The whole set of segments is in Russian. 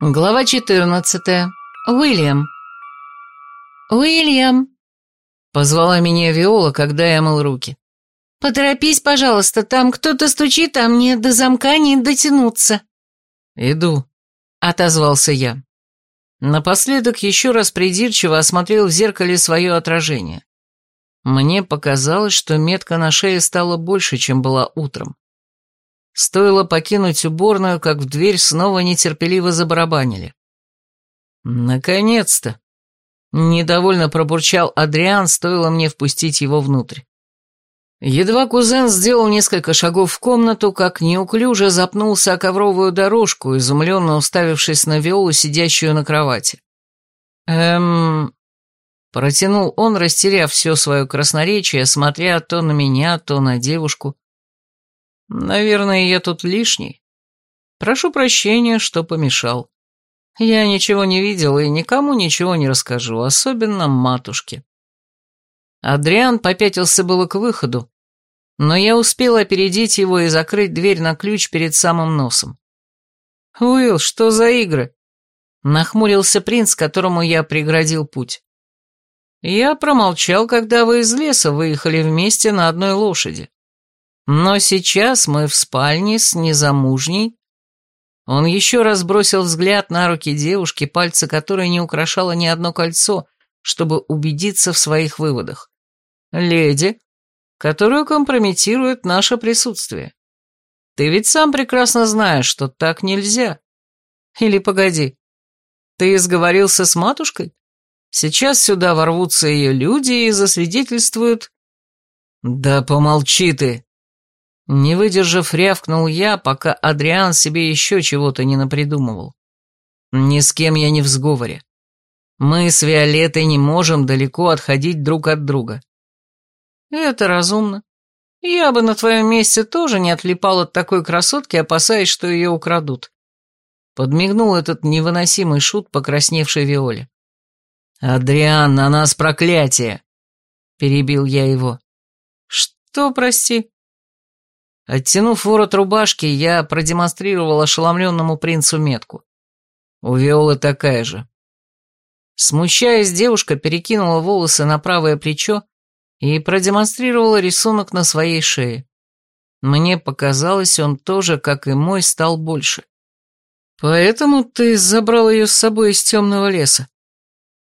Глава 14. Уильям. «Уильям!» — позвала меня Виола, когда я мыл руки. «Поторопись, пожалуйста, там кто-то стучит, а мне до замка не дотянуться». «Иду», — отозвался я. Напоследок еще раз придирчиво осмотрел в зеркале свое отражение. Мне показалось, что метка на шее стала больше, чем была утром. Стоило покинуть уборную, как в дверь снова нетерпеливо забарабанили. «Наконец-то!» Недовольно пробурчал Адриан, стоило мне впустить его внутрь. Едва кузен сделал несколько шагов в комнату, как неуклюже запнулся о ковровую дорожку, изумленно уставившись на Виолу, сидящую на кровати. «Эм...» Протянул он, растеряв все свое красноречие, смотря то на меня, то на девушку. Наверное, я тут лишний. Прошу прощения, что помешал. Я ничего не видел и никому ничего не расскажу, особенно матушке. Адриан попятился было к выходу, но я успел опередить его и закрыть дверь на ключ перед самым носом. «Уилл, что за игры?» Нахмурился принц, которому я преградил путь. Я промолчал, когда вы из леса выехали вместе на одной лошади. Но сейчас мы в спальне с незамужней. Он еще раз бросил взгляд на руки девушки, пальцы которой не украшало ни одно кольцо, чтобы убедиться в своих выводах. Леди, которую компрометирует наше присутствие. Ты ведь сам прекрасно знаешь, что так нельзя. Или погоди, ты сговорился с матушкой? Сейчас сюда ворвутся ее люди и засвидетельствуют... Да помолчи ты! Не выдержав, рявкнул я, пока Адриан себе еще чего-то не напридумывал. Ни с кем я не в сговоре. Мы с Виолеттой не можем далеко отходить друг от друга. Это разумно. Я бы на твоем месте тоже не отлипал от такой красотки, опасаясь, что ее украдут. Подмигнул этот невыносимый шут, покрасневший Виоле. «Адриан, на нас проклятие!» Перебил я его. «Что, прости?» Оттянув ворот рубашки, я продемонстрировал ошеломленному принцу метку. У Виолы такая же. Смущаясь, девушка перекинула волосы на правое плечо и продемонстрировала рисунок на своей шее. Мне показалось, он тоже, как и мой, стал больше. «Поэтому ты забрал ее с собой из темного леса?»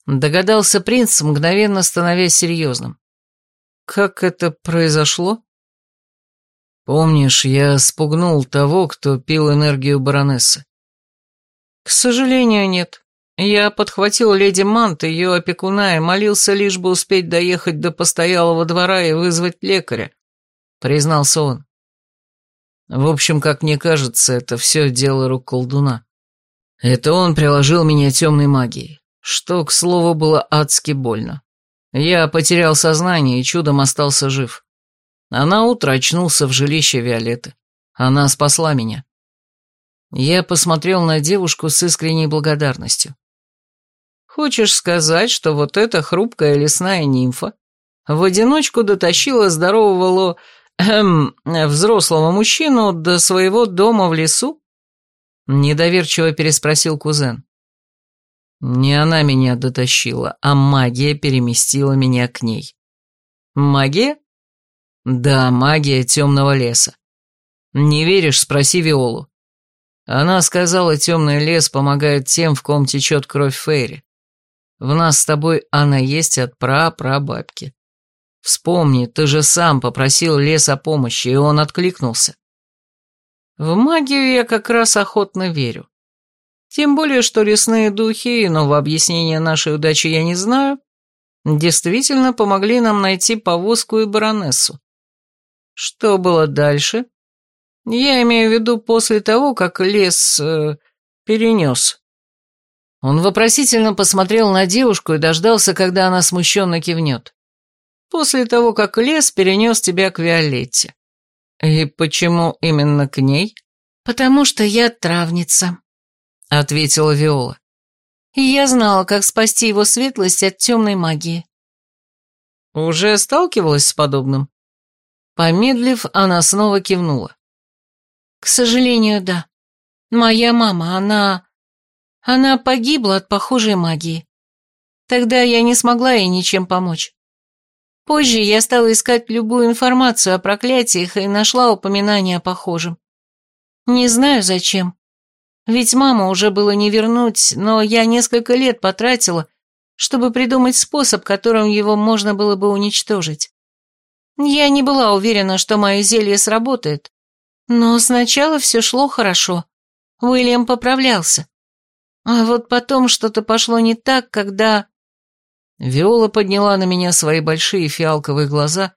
Догадался принц, мгновенно становясь серьезным. «Как это произошло?» Помнишь, я спугнул того, кто пил энергию баронессы? К сожалению, нет. Я подхватил леди Мант, ее опекуна, и молился лишь бы успеть доехать до постоялого двора и вызвать лекаря, признался он. В общем, как мне кажется, это все дело рук колдуна. Это он приложил меня темной магией, что, к слову, было адски больно. Я потерял сознание и чудом остался жив. А на утро очнулся в жилище Виолетты. Она спасла меня. Я посмотрел на девушку с искренней благодарностью. Хочешь сказать, что вот эта хрупкая лесная нимфа в одиночку дотащила здорового ло... Эм, взрослого мужчину до своего дома в лесу? Недоверчиво переспросил кузен. Не она меня дотащила, а магия переместила меня к ней. Магия? Да, магия темного леса. Не веришь, спроси Виолу. Она сказала, темный лес помогает тем, в ком течет кровь Фейри. В нас с тобой она есть от пра-прабабки. Вспомни, ты же сам попросил лес о помощи, и он откликнулся. В магию я как раз охотно верю. Тем более, что лесные духи, но в объяснение нашей удачи я не знаю, действительно помогли нам найти повозку и баронессу. Что было дальше? Я имею в виду после того, как лес э, перенес. Он вопросительно посмотрел на девушку и дождался, когда она смущенно кивнет. После того, как лес перенес тебя к Виолетте. И почему именно к ней? Потому что я травница, ответила Виола. И я знала, как спасти его светлость от темной магии. Уже сталкивалась с подобным? Помедлив, она снова кивнула. «К сожалению, да. Моя мама, она... Она погибла от похожей магии. Тогда я не смогла ей ничем помочь. Позже я стала искать любую информацию о проклятиях и нашла упоминание о похожем. Не знаю зачем. Ведь маму уже было не вернуть, но я несколько лет потратила, чтобы придумать способ, которым его можно было бы уничтожить. Я не была уверена, что мое зелье сработает, но сначала все шло хорошо. Уильям поправлялся. А вот потом что-то пошло не так, когда... Виола подняла на меня свои большие фиалковые глаза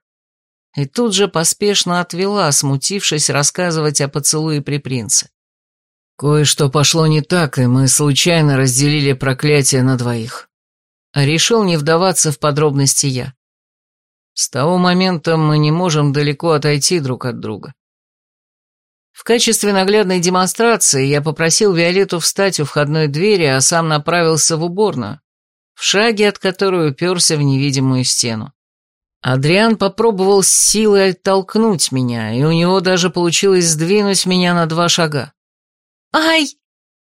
и тут же поспешно отвела, смутившись рассказывать о поцелуе при принце. Кое-что пошло не так, и мы случайно разделили проклятие на двоих. Решил не вдаваться в подробности я. С того момента мы не можем далеко отойти друг от друга. В качестве наглядной демонстрации я попросил Виолетту встать у входной двери, а сам направился в уборную, в шаге от которой уперся в невидимую стену. Адриан попробовал с силой оттолкнуть меня, и у него даже получилось сдвинуть меня на два шага. «Ай!»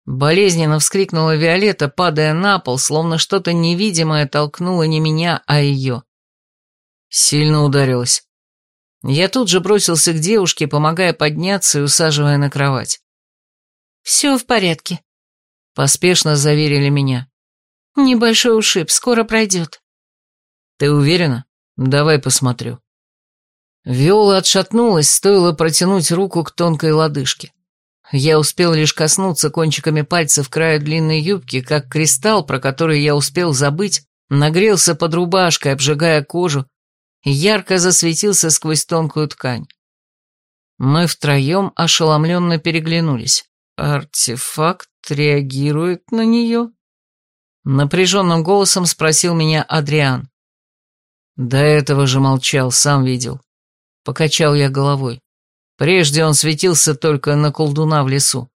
Болезненно вскрикнула Виолетта, падая на пол, словно что-то невидимое толкнуло не меня, а ее. Сильно ударилась. Я тут же бросился к девушке, помогая подняться и усаживая на кровать. «Все в порядке», — поспешно заверили меня. «Небольшой ушиб, скоро пройдет». «Ты уверена? Давай посмотрю». Виола отшатнулась, стоило протянуть руку к тонкой лодыжке. Я успел лишь коснуться кончиками пальцев края длинной юбки, как кристалл, про который я успел забыть, нагрелся под рубашкой, обжигая кожу, ярко засветился сквозь тонкую ткань. Мы втроем ошеломленно переглянулись. «Артефакт реагирует на нее?» Напряженным голосом спросил меня Адриан. До этого же молчал, сам видел. Покачал я головой. Прежде он светился только на колдуна в лесу.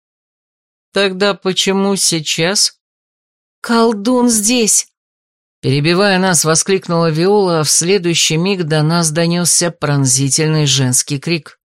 Тогда почему сейчас? Колдун здесь! Перебивая нас, воскликнула Виола, а в следующий миг до нас донесся пронзительный женский крик.